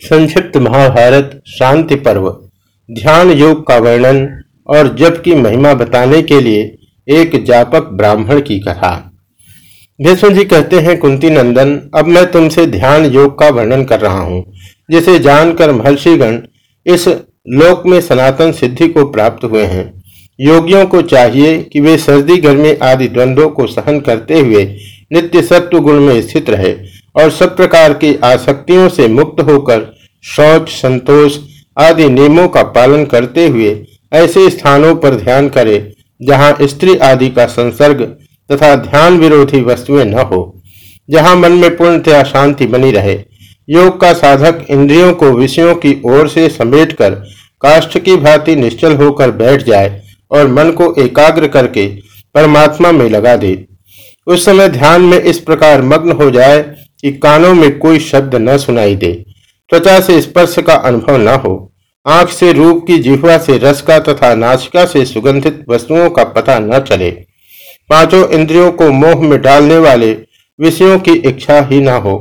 संक्षिप्त महाभारत, शांति पर्व, ध्यान योग का वर्णन और जप की महिमा बताने के लिए एक जापक ब्राह्मण की कथा। भीष्म जी कहते हैं, कुंती नंदन, अब मैं तुमसे ध्यान योग का वर्णन कर रहा हूँ, जिसे जानकर महर्षिगण इस लोक में सनातन सिद्धि को प्राप्त हुए हैं। योगियों को चाहिए कि वे सर्दी, गर्मी आदि द्वंद्वों को सहन करते हुए नित्य सत्व गुण में स्थित रहे। और सब प्रकार की आसक्तियों से मुक्त होकर शौच, संतोष आदि नियमों का पालन करते हुए ऐसे स्थानों पर ध्यान करे, जहाँ स्त्री आदि का संसर्ग तथा ध्यान विरोधी वस्तुएँ न हो, जहाँ मन में पूर्णतया शांति बनी रहे। योग का साधक इंद्रियों को विषयों की ओर से समेटकर काष्ठ की भांति निश्चल होकर बैठ जाए और मन को एकाग्र करके परमात्मा में लगा दे। उस समय ध्यान में इस प्रकार मग्न हो जाए कि कानों में कोई शब्द न सुनाई दे। त्वचा से स्पर्श का अनुभव न हो। आँख से रूप की जिह्वा से रस का तथा नाचिका से सुगंधित वस्तुओं का पता न चले। पाँचों इंद्रियों को मोह में डालने वाले विषयों की इच्छा ही न हो।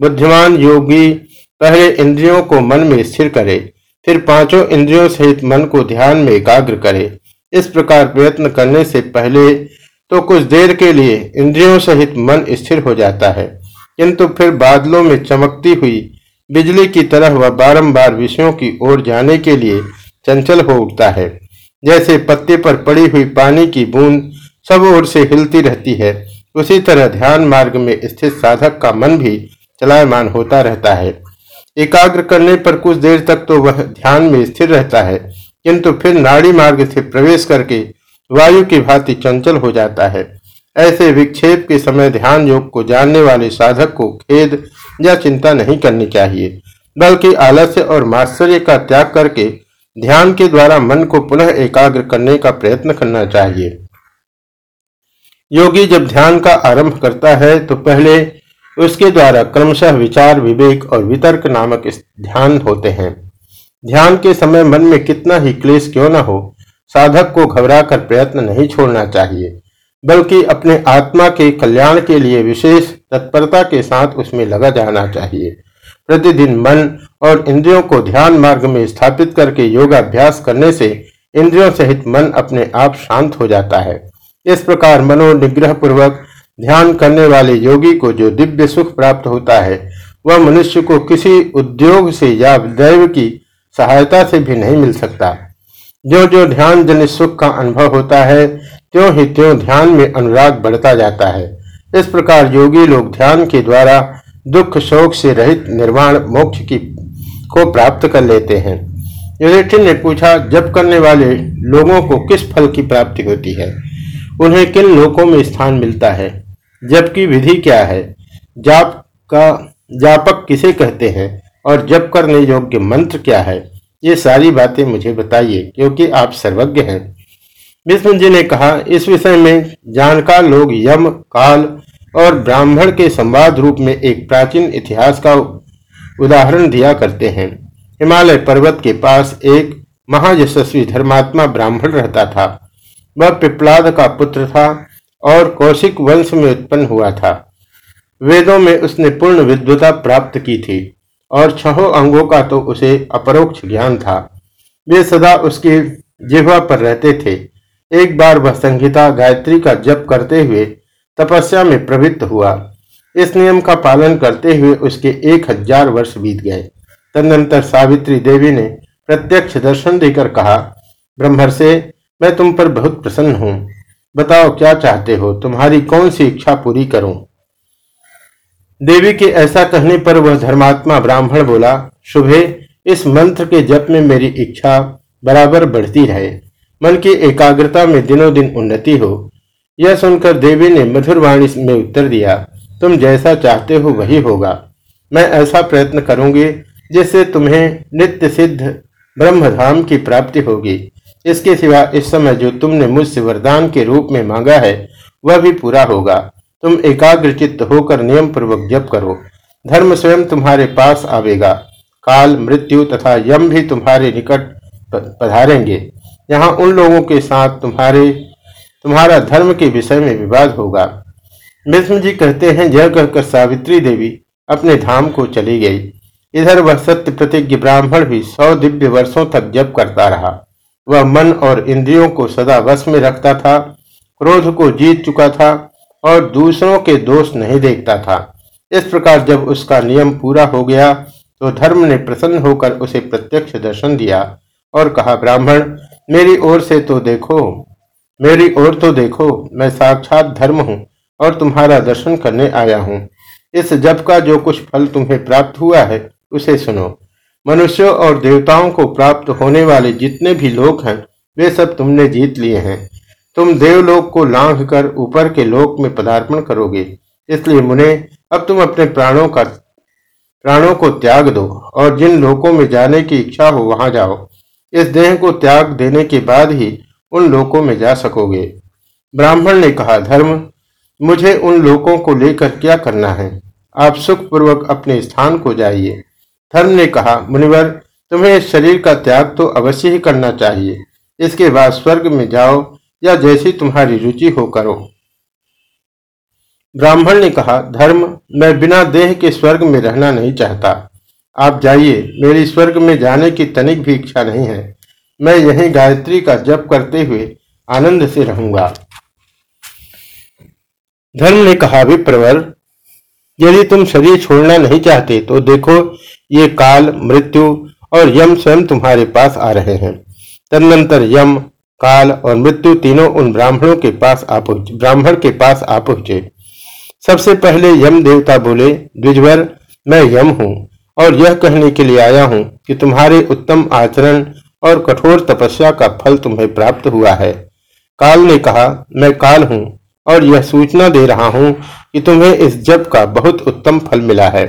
बुद्धिमान योगी पहले इंद्रियों को मन में स्थिर करे, फिर पाँचों इंद्रियों सहित मन को ध्यान में एकाग्र करे। इस प्रकार प्रयत्न करने से पहले तो कुछ देर के लिए इंद्रियों सहित मन स्थिर हो जाता है। किंतु फिर बादलों में चमकती हुई बिजली की तरह वह बारंबार विषयों की ओर जाने के लिए चंचल हो उठता है। जैसे पत्ते पर पड़ी हुई पानी की बूंद सब ओर से हिलती रहती है, उसी तरह ध्यान मार्ग में स्थित साधक का मन भी चलायमान होता रहता है। एकाग्र करने पर कुछ देर तक तो वह ध्यान में स्थिर रहता है, किंतु फिर नाड़ी मार्ग से प्रवेश करके वायु की भांति चंचल हो जाता है। ऐसे विक्षेप के समय ध्यान योग को जानने वाले साधक को खेद या चिंता नहीं करनी चाहिए, बल्कि आलस्य और मात्सर्य का त्याग करके ध्यान के द्वारा मन को पुनः एकाग्र करने का प्रयत्न करना चाहिए। योगी जब ध्यान का आरंभ करता है तो पहले उसके द्वारा क्रमशः विचार, विवेक और वितर्क नामक ध्यान होते हैं। ध्यान के समय मन में कितना ही क्लेश क्यों न हो, साधक को घबराकर प्रयत्न नहीं छोड़ना चाहिए। बल्कि अपने आत्मा के कल्याण के लिए विशेष तत्परता के साथ उसमें लगा जाना चाहिए। प्रतिदिन मन और इंद्रियों को ध्यान मार्ग में स्थापित करके योगाभ्यास करने से इंद्रियों सहित मन अपने आप शांत हो जाता है। इस प्रकार मनोनिग्रह पूर्वक ध्यान करने वाले योगी को जो दिव्य सुख प्राप्त होता है, वह मनुष्य को किसी उद्योग से या दैव की सहायता से भी नहीं मिल सकता। जो जो ध्यान जनित सुख का अनुभव होता है त्यों ही त्यों ध्यान में अनुराग बढ़ता जाता है। इस प्रकार योगी लोग ध्यान के द्वारा दुख शोक से रहित निर्वाण मोक्ष की, को प्राप्त कर लेते हैं। युधिष्ठिर ने पूछा, जप करने वाले लोगों को किस फल की प्राप्ति होती है? उन्हें किन लोकों में स्थान मिलता है? जप की विधि क्या है? जाप का, जापक किसे कहते हैं? और जप करने योग्य मंत्र क्या है? ये सारी बातें मुझे बताइए, क्योंकि आप सर्वज्ञ हैं। विष्णु जी ने कहा, इस विषय में जानकार लोग यम, काल और ब्राह्मण के संवाद रूप में एक प्राचीन इतिहास का उदाहरण दिया करते हैं। हिमालय पर्वत के पास एक महायशस्वी धर्मात्मा ब्राह्मण रहता था। वह पिपलाद का पुत्र था और कौशिक वंश में उत्पन्न हुआ था। वेदों में उसने पूर्ण विद्वता प्राप्त की थी। और छहों अंगों का तो उसे अपरोक्ष ज्ञान था। वे सदा उसकी जिह्वा पर रहते थे। एक बार वह संहिता गायत्री का जप करते हुए तपस्या में प्रवृत्त हुआ। इस नियम का पालन करते हुए उसके एक हज़ार वर्ष बीत गए। तदनंतर सावित्री देवी ने प्रत्यक्ष दर्शन देकर कहा ब्रह्मर से मैं तुम पर बहुत प्रसन्न हूँ। बताओ, क्या चाहते हो? तुम्हारी कौन सी इच्छा पूरी करूँ? देवी के ऐसा कहने पर वह धर्मात्मा ब्राह्मण बोला, शुभे, इस मंत्र के जप में मेरी इच्छा बराबर बढ़ती रहे। मन की एकाग्रता में दिनों दिन उन्नति हो। यह सुनकर देवी ने मधुर वाणी में उत्तर दिया, तुम जैसा चाहते हो वही होगा। मैं ऐसा प्रयत्न करूँगी जिससे तुम्हें नित्य सिद्ध ब्रह्मधाम की प्राप्ति होगी। इसके सिवा इस समय जो तुमने मुझसे वरदान के रूप में मांगा है, वह भी पूरा होगा। तुम एकाग्र चित्त होकर नियम पूर्वक जप करो। धर्म स्वयं तुम्हारे पास आवेगा। काल, मृत्यु तथा यम भी तुम्हारे निकट पधारेंगे। यहाँ उन लोगों के साथ तुम्हारे, तुम्हारा धर्म के विषय में विवाद होगा। विष्णु जी कहते हैं, यह कहकर सावित्री देवी अपने धाम को चली गई। इधर वह सत्य प्रतिज्ञ ब्राह्मण भी सौ दिव्य वर्षों तक जप करता रहा। वह मन और इंद्रियों को सदा वश में रखता था, क्रोध को जीत चुका था और दूसरों के दोष नहीं देखता था। इस प्रकार जब उसका नियम पूरा हो गया तो धर्म ने प्रसन्न होकर उसे प्रत्यक्ष दर्शन दिया और कहा, ब्राह्मण, मेरी ओर से तो देखो, मेरी ओर तो देखो, मैं साक्षात धर्म हूँ और तुम्हारा दर्शन करने आया हूँ। इस जप का जो कुछ फल तुम्हें प्राप्त हुआ है, उसे सुनो। मनुष्यों और देवताओं को प्राप्त होने वाले जितने भी लोग हैं, वे सब तुमने जीत लिए हैं। तुम देवलोक को लांघ कर ऊपर के लोक में पदार्पण करोगे, इसलिए मुने, अब तुम अपने प्राणों का, प्राणों को त्याग दो, और जिन लोकों में जाने की इच्छा हो वहाँ जाओ। इस देह को त्याग देने के बाद ही उन लोकों में जा सकोगे। ब्राह्मण ने कहा, धर्म, मुझे उन लोकों को लेकर क्या करना है? आप सुखपूर्वक अपने स्थान को जाइए। धर्म ने कहा, मुनिवर, तुम्हें शरीर का त्याग तो अवश्य ही करना चाहिए। इसके बाद स्वर्ग में जाओ या जैसी तुम्हारी रुचि हो करो। ब्राह्मण ने कहा, धर्म, मैं बिना देह के स्वर्ग में रहना नहीं चाहता। आप जाइए, मेरी स्वर्ग में जाने की तनिक भी इच्छा नहीं है। मैं यही गायत्री का जप करते हुए आनंद से रहूँगा। धर्म ने कहा, विप्रवर, यदि तुम शरीर छोड़ना नहीं चाहते तो देखो, ये काल, मृत्यु और यम स्वयं तुम्हारे पास आ रहे हैं। तदनंतर यम काल और मृत्यु तीनों उन ब्राह्मणों के पास आ पहुँचे। ब्राह्मण के पास आ पहुँचे। सबसे पहले यम देवता बोले, द्विजवर, मैं यम हूँ और यह कहने के लिए आया हूँ कि तुम्हारे उत्तम आचरण और कठोर तपस्या का फल तुम्हें प्राप्त हुआ है। काल ने कहा, मैं काल हूँ और यह सूचना दे रहा हूँ कि तुम्हें इस जप का बहुत उत्तम फल मिला है।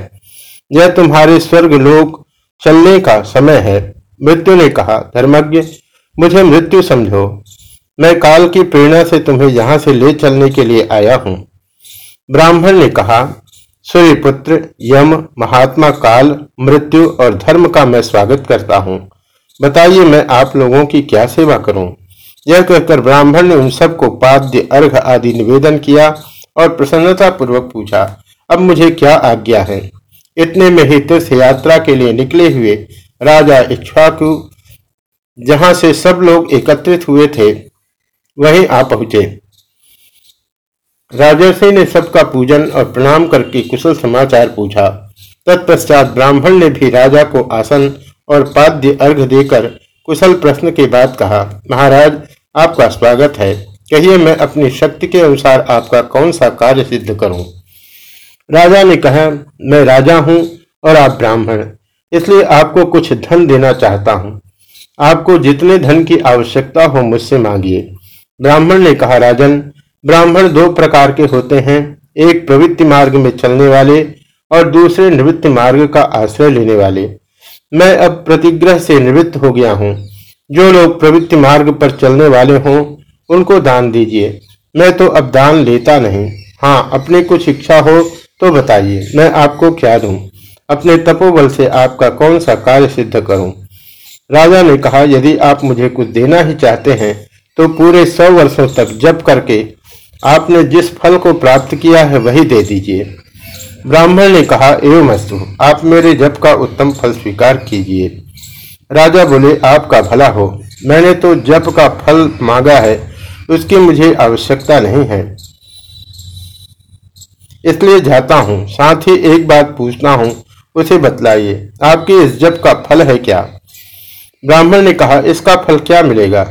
यह तुम्हारे स्वर्ग लोक चलने का समय है। मृत्यु ने कहा, धर्मज्ञ मुझे मृत्यु समझो। मैं काल की प्रेरणा से तुम्हें यहाँ से ले चलने के लिए आया हूँ। ब्राह्मण ने कहा, सूर्यपुत्र, यम, महात्मा काल, मृत्यु और धर्म का मैं स्वागत करता हूँ। बताइए मैं आप लोगों की क्या सेवा करूँ? यह कहकर ब्राह्मण ने उन सबको पाद्य, अर्घ आदि निवेदन किया और प्रसन्नता पूर्वक पूछा, अब मुझे क्या आज्ञा है? इतने में ही तीर्थ यात्रा के लिए निकले हुए राजा इच्छाकु जहाँ से सब लोग एकत्रित हुए थे, वहीं आ पहुँचे। राजर्षि ने सबका पूजन और प्रणाम करके कुशल समाचार पूछा। तत्पश्चात ब्राह्मण ने भी राजा को आसन और पाद्य अर्घ देकर कुशल प्रश्न के बाद कहा, महाराज, आपका स्वागत है। कहिए मैं अपनी शक्ति के अनुसार आपका कौन सा कार्य सिद्ध करूँ? राजा ने कहा, मैं राजा हूँ और आप ब्राह्मण, इसलिए आपको कुछ धन देना चाहता हूँ। आपको जितने धन की आवश्यकता हो मुझसे मांगिए। ब्राह्मण ने कहा, राजन, ब्राह्मण दो प्रकार के होते हैं, एक प्रवृत्ति मार्ग में चलने वाले और दूसरे निवृत्ति मार्ग का आश्रय लेने वाले। मैं अब प्रतिग्रह से निवृत्त हो गया हूँ। जो लोग प्रवृत्ति मार्ग पर चलने वाले हों, उनको दान दीजिए। मैं तो अब दान लेता नहीं। हाँ अपने कुछ इच्छा हो तो बताइए, मैं आपको क्या दूँ? अपने तपोबल से आपका कौन सा कार्य सिद्ध करूँ? राजा ने कहा, यदि आप मुझे कुछ देना ही चाहते हैं तो पूरे सौ वर्षों तक जप करके आपने जिस फल को प्राप्त किया है वही दे दीजिए। ब्राह्मण ने कहा, एवं अस्तु, आप मेरे जप का उत्तम फल स्वीकार कीजिए। राजा बोले, आपका भला हो, मैंने तो जप का फल मांगा है, उसकी मुझे आवश्यकता नहीं है। इसलिए जाता हूँ, साथ ही एक बात पूछना हूँ, उसे बतलाइए, आपके इस जप का फल है क्या? ब्राह्मण ने कहा, इसका फल क्या मिलेगा?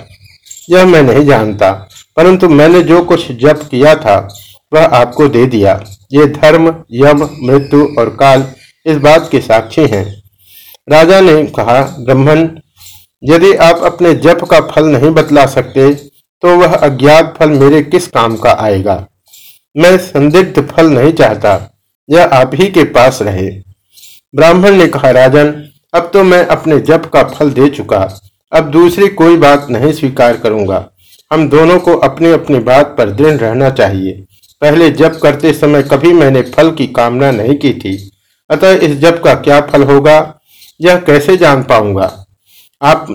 यह मैं नहीं जानता, परंतु मैंने जो कुछ जप किया था, वह आपको दे दिया। ये धर्म, यम, मृत्यु और काल इस बात के साक्षी हैं। राजा ने कहा, ब्राह्मण, यदि आप अपने जप का फल नहीं बतला सकते तो वह अज्ञात फल मेरे किस काम का आएगा? मैं संदिग्ध फल नहीं चाहता, यह आप ही के पास रहे। ब्राह्मण ने कहा, राजन अब तो मैं अपने जप का फल दे चुका। अब दूसरी कोई बात नहीं स्वीकार करूँगा। हम दोनों को अपनी अपनी बात पर दृढ़ रहना चाहिए। पहले जप करते समय कभी मैंने फल की कामना नहीं की थी। अतः इस जप का क्या फल होगा, यह कैसे जान पाऊँगा? आप,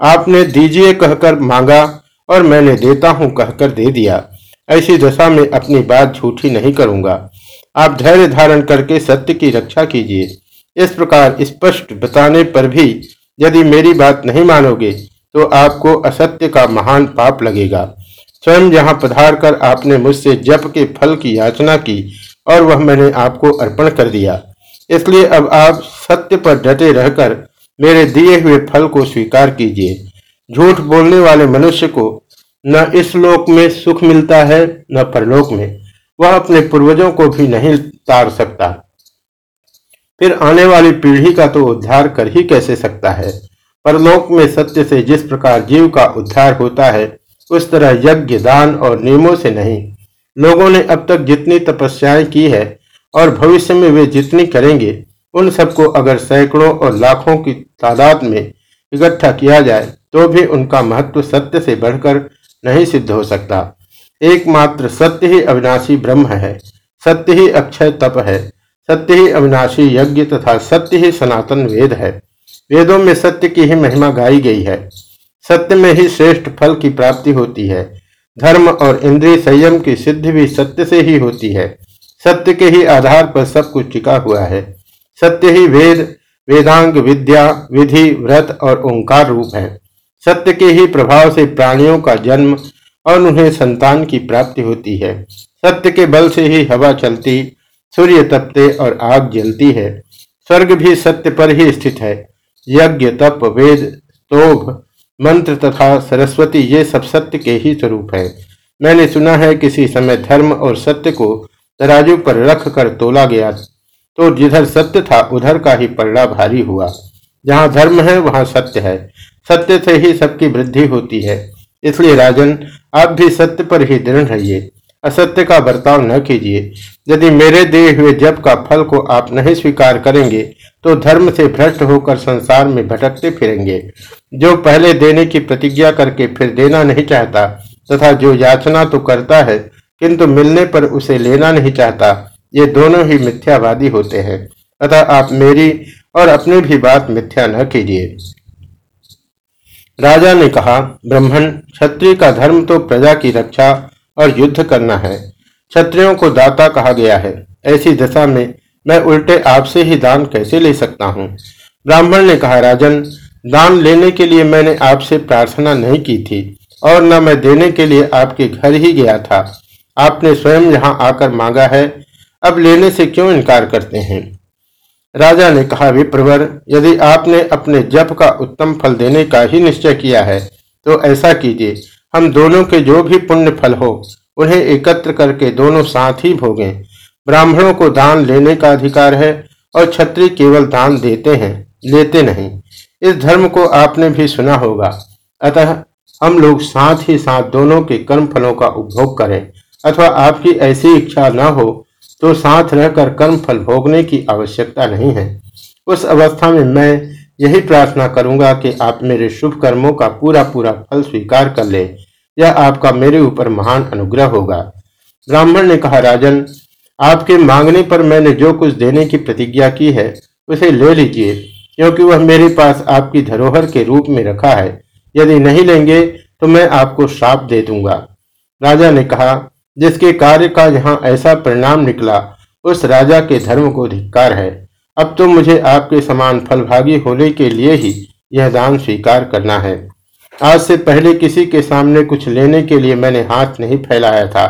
आपने दीजिए कहकर मांगा और मैंने देता हूँ कहकर दे दिया। ऐसी दशा में अपनी बात झूठी नहीं करूँगा। आप धैर्य धारण करके सत्य की रक्षा कीजिए। इस प्रकार स्पष्ट बताने पर भी यदि मेरी बात नहीं मानोगे तो आपको असत्य का महान पाप लगेगा। स्वयं यहाँ पधार कर आपने मुझसे जप के फल की याचना की और वह मैंने आपको अर्पण कर दिया। इसलिए अब आप सत्य पर डटे रहकर मेरे दिए हुए फल को स्वीकार कीजिए। झूठ बोलने वाले मनुष्य को न इस लोक में सुख मिलता है, न परलोक में। वह अपने पूर्वजों को भी नहीं तार सकता। फिर आने वाली पीढ़ी का तो उद्धार कर ही कैसे सकता है? परलोक में सत्य से जिस प्रकार जीव का उद्धार होता है, उस तरह यज्ञ, दान और नियमों से नहीं। लोगों ने अब तक जितनी तपस्याएँ की है और भविष्य में वे जितनी करेंगे, उन सबको अगर सैकड़ों और लाखों की तादाद में इकट्ठा किया जाए तो भी उनका महत्व सत्य से बढ़कर नहीं सिद्ध हो सकता। एकमात्र सत्य ही अविनाशी ब्रह्म है। सत्य ही अक्षय तप है। सत्य ही अविनाशी यज्ञ तथा सत्य ही सनातन वेद है। वेदों में सत्य की ही महिमा गाई गई है। सत्य में ही श्रेष्ठ फल की प्राप्ति होती है। धर्म और इंद्रिय संयम की सिद्धि भी सत्य से ही होती है। सत्य के ही आधार पर सब कुछ टिका हुआ है। सत्य ही वेद, वेदांग विद्या, विधि, व्रत और ओंकार रूप है। सत्य के ही प्रभाव से प्राणियों का जन्म और उन्हें संतान की प्राप्ति होती है। सत्य के बल से ही हवा चलती सूर्य तपते और आग जलती है। स्वर्ग भी सत्य पर ही स्थित है। यज्ञ, तप, वेद, तोभ, मंत्र तथा सरस्वती ये सब सत्य के ही स्वरूप है। मैंने सुना है किसी समय धर्म और सत्य को तराजू पर रख कर तोला गया। तो जिधर सत्य था, उधर का ही पलड़ा भारी हुआ। जहाँ धर्म है, वहाँ सत्य है। सत्य से ही सबकी वृद्धि होती है। इसलिए राजन, आप भी सत्य पर ही दृढ़ रहिए। असत्य का बर्ताव न कीजिए। यदि मेरे दिए हुए जप का फल को आप नहीं स्वीकार करेंगे तो धर्म से भ्रष्ट होकर संसार में भटकते फिरेंगे। जो पहले देने की प्रतिज्ञा करके फिर देना नहीं चाहता, तथा जो याचना तो करता है, किंतु मिलने पर उसे लेना नहीं चाहता, ये दोनों ही मिथ्यावादी होते हैं। अतः आप मेरी और अपनी भी बात मिथ्या न कीजिए। राजा ने कहा, ब्राह्मण, क्षत्रिय का धर्म तो प्रजा की रक्षा और युद्ध करना है। क्षत्रियों को दाता कहा गया है। ऐसी दशा में मैं उल्टे आपसे ही दान कैसे ले सकता हूँ? ब्राह्मण ने कहा, राजन, दान लेने के लिए मैंने आपसे प्रार्थना नहीं की थी और न मैं देने के लिए आपके घर ही गया था। आपने स्वयं यहाँ आकर मांगा है। अब लेने से क्यों इनकार करते हैं? राजा ने कहा, विप्रवर, यदि आपने अपने जप का उत्तम फल देने का ही निश्चय किया है तो ऐसा कीजिए। हम दोनों के जो भी पुण्य फल हो, उन्हें एकत्र करके दोनों साथ ही भोगें। ब्राह्मणों को दान लेने का अधिकार है और क्षत्रिय केवल दान देते हैं, लेते नहीं। इस धर्म को आपने भी सुना होगा। अतः हम लोग साथ ही साथ दोनों के कर्म फलों का उपभोग करें, अथवा आपकी ऐसी इच्छा न हो तो साथ रहकर कर्म फल भोगने की आवश्यकता नहीं है। उस अवस्था में मैं यही प्रार्थना करूँगा कि आप मेरे शुभ कर्मों का पूरा पूरा फल स्वीकार कर ले। यह आपका मेरे ऊपर महान अनुग्रह होगा। ब्राह्मण ने कहा, राजन, आपके मांगने पर मैंने जो कुछ देने की प्रतिज्ञा की है, उसे ले लीजिए, क्योंकि वह मेरे पास आपकी धरोहर के रूप में रखा है। यदि नहीं लेंगे तो मैं आपको श्राप दे दूँगा। राजा ने कहा, जिसके कार्य का यहाँ ऐसा परिणाम निकला, उस राजा के धर्म को धिक्कार है। अब तो मुझे आपके समान फलभागी होने के लिए ही यह दान स्वीकार करना है। आज से पहले किसी के सामने कुछ लेने के लिए मैंने हाथ नहीं फैलाया था,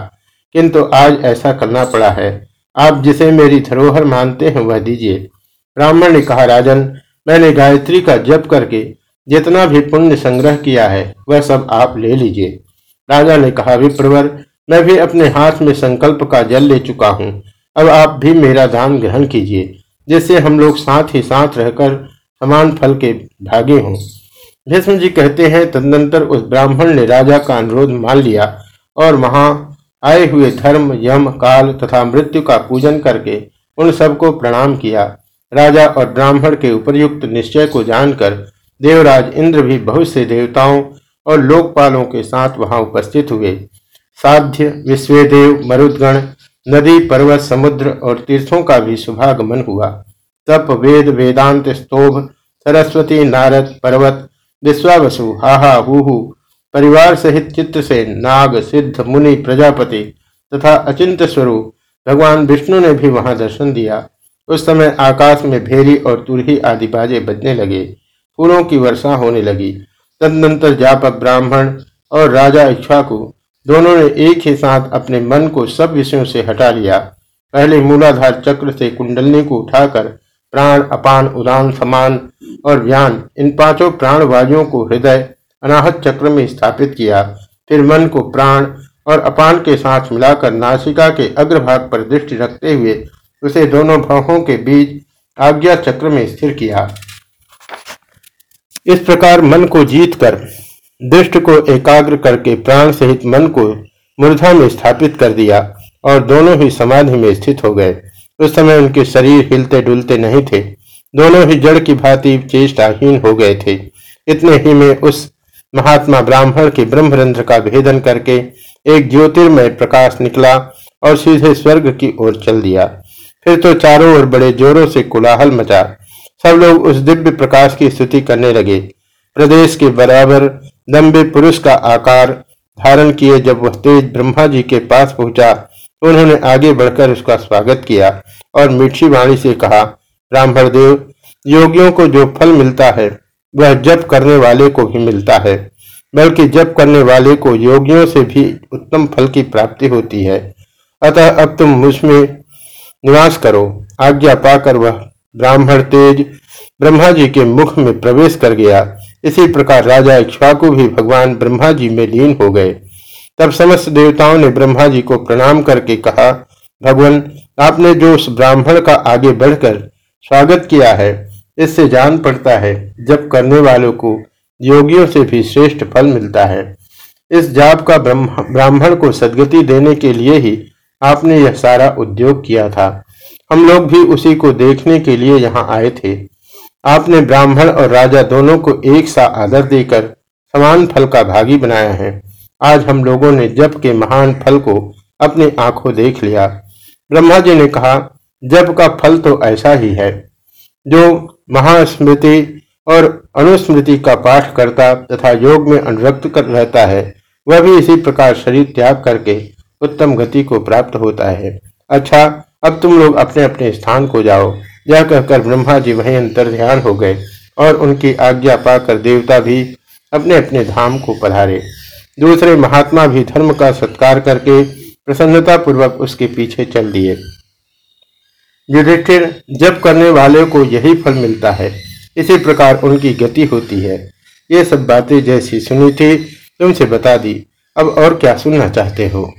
किंतु आज ऐसा करना पड़ा है। आप जिसे मेरी धरोहर मानते हैं, वह दीजिए। ब्राह्मण ने कहा, राजन, मैंने गायत्री का जप करके जितना भी पुण्य संग्रह किया है, वह सब आप ले लीजिए। राजा ने कहा, विप्रवर, मैं भी अपने हाथ में संकल्प का जल ले चुका हूँ। अब आप भी मेरा दान ग्रहण कीजिए। जिससे हम लोग साथ ही साथ रहकर समान फल के भागे हों। भीष्म जी कहते हैं, तदनंतर उस ब्राह्मण ने राजा का अनुरोध मान लिया और वहाँ आए हुए धर्म, यम, काल तथा मृत्यु का पूजन करके उन सबको प्रणाम किया। राजा और ब्राह्मण के उपरयुक्त निश्चय को जानकर देवराज इंद्र भी बहुत से देवताओं और लोकपालों के साथ वहाँ उपस्थित हुए। साध्य, विश्वेदेव, मरुदगण नदी, पर्वत, समुद्र और तीर्थों का भी शुभागमन हुआ। तप, वेद, वेदांत, स्तोभ, सरस्वती, नारद, पर्वत, विश्वावसु, हाहा हु परिवार सहित चित्त से नाग, सिद्ध, मुनि, प्रजापति तथा अचिंत स्वरूप भगवान विष्णु ने भी वहाँ दर्शन दिया। उस समय आकाश में भेरी और तुरही आदि बाजे बजने लगे। फूलों की वर्षा होने लगी। तदनंतर जापक ब्राह्मण और राजा इच्छाकु दोनों ने एक ही साथ अपने मन को सब विषयों से हटा लिया। पहले मूलाधार चक्र से कुंडलनी को उठाकर प्राण, अपान, उदान, समान और ज्ञान इन पाँचों प्राण वायुओं को हृदय, अनाहत चक्र में स्थापित किया। फिर मन को प्राण और अपान के साथ मिलाकर नासिका के अग्रभाग पर दृष्टि रखते हुए उसे दोनों भावों के बीच आज्ञा चक्र में स्थिर किया। इस प्रकार मन को जीत कर दृष्ट को एकाग्र करके प्राण सहित मन को मूर्धा में स्थापित कर दिया और दोनों ही समाधि में स्थित हो गए। उस समय उनके शरीर हिलते डुलते नहीं थे। दोनों ही जड़ की भांति चेष्टाहीन हो गए थे। इतने ही में उस महात्मा ब्राह्मण के ब्रह्मरंध्र का भेदन करके एक ज्योतिर्मय प्रकाश निकला और सीधे स्वर्ग की ओर चल दिया। फिर तो चारों ओर बड़े जोरों से कुलाहल मचा। सब लोग उस दिव्य प्रकाश की स्तुति करने लगे। प्रदेश के बराबर लंबे पुरुष का आकार धारण किए जब वह तेज ब्रह्मा जी के पास पहुँचा तो उन्होंने आगे बढ़कर उसका स्वागत किया और मीठी वाणी से कहा, ब्राह्मण देव, योगियों को जो फल मिलता है, वह जप करने वाले को भी मिलता है। बल्कि जप करने वाले को योगियों से भी उत्तम फल की प्राप्ति होती है। अतः अब तुम मुझमें निवास करो। आज्ञा पाकर वह ब्राह्मण तेज ब्रह्मा जी के मुख में प्रवेश कर गया। इसी प्रकार राजा इक्ष्वाकु भी भगवान ब्रह्मा जी में लीन हो गए। तब समस्त देवताओं ने ब्रह्मा जी को प्रणाम करके कहा, भगवान, आपने जो उस ब्राह्मण का आगे बढ़कर स्वागत किया है, इससे जान पड़ता है जब करने वालों को योगियों से भी श्रेष्ठ फल मिलता है। इस जाप का ब्राह्मण को सदगति देने के लिए ही आपने यह सारा उद्योग किया था। हम लोग भी उसी को देखने के लिए यहाँ आए थे। आपने ब्राह्मण और राजा दोनों को एक सा आदर देकर समान फल का भागी बनाया है। आज हम लोगों ने जप के महान फल को अपनी आँखों देख लिया। ब्रह्मा जी ने कहा, जप का फल तो ऐसा ही है, जो महास्मृति और अनुस्मृति का पाठ करता तथा योग में अनुरक्त कर रहता है, वह भी इसी प्रकार शरीर त्याग करके उत्तम गति को प्राप्त होता है। अच्छा अब तुम लोग अपने अपने स्थान को जाओ। यह कहकर ब्रह्मा जी वहीं अंतर ध्यान हो गए और उनकी आज्ञा पाकर देवता भी अपने अपने धाम को पधारे। दूसरे महात्मा भी धर्म का सत्कार करके प्रसन्नता पूर्वक उसके पीछे चल दिए। युधिष्ठिर जब करने वाले को यही फल मिलता है। इसी प्रकार उनकी गति होती है। ये सब बातें जैसी सुनी थी, तुमसे बता दी। अब और क्या सुनना चाहते हो?